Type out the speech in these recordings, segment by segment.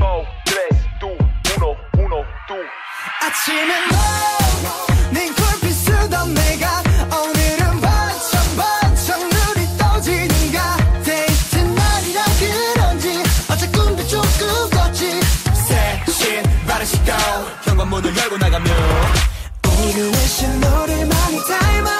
four, tres, two, uno, uno, two. 아침에 너네 콜빛 쓰던 내가 오늘은 반짝 반짝 눈이 떠지는가? 데이트 날이라 그런지 어제 꿈도 조금 꿨지. 새신 바른 시도 현관문을 열고 나가면 오늘의 신호를 많이 닮아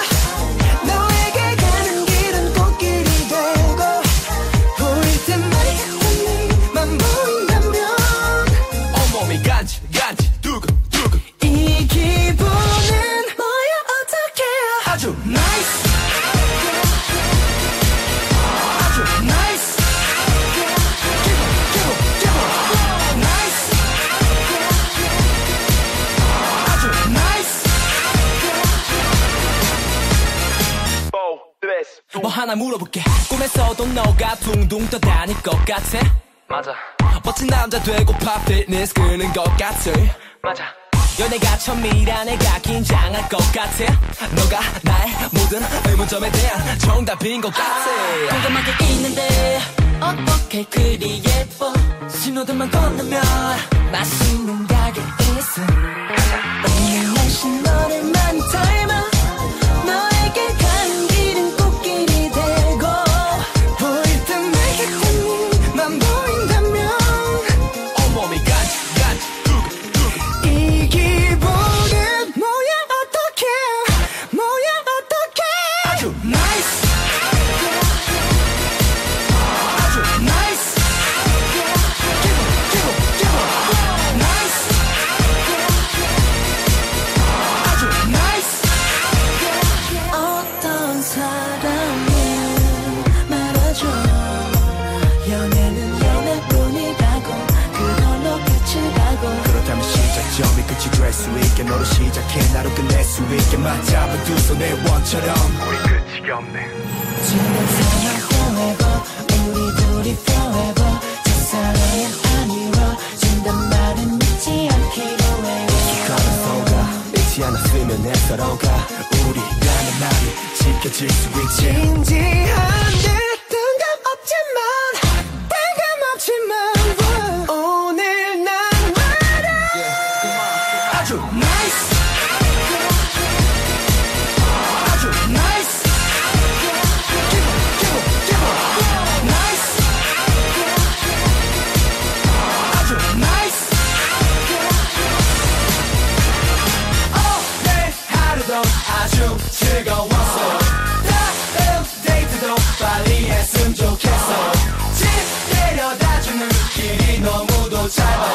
뭐 하나 물어볼게. 꿈에서도 너가 둥둥 떠다닐 것 같아? 맞아, 멋진 남자 되고파 피트니스 끄는 것 같아? 맞아. 연애가 처음이라 내가 긴장할 것 같아? 너가 나의 모든 의문점에 대한 정답인 것 같아. 공감하게 있는데 어떻게 그리 예뻐? 신호등만 건너면 맛있는 가게 있어 있게 너로 시작해. 나로 끝낼 수 있게 맞잡은 두 손의 원처럼. 우리 끝이 없네. 지금 생각 forever 우리 둘이 forever 첫사랑은 안 이루어진단 말은 믿지 않기로 해요 가는 속아 잊지 않았으면 내 서로가. 우리라는 말이 지켜질 수 있지 짧아요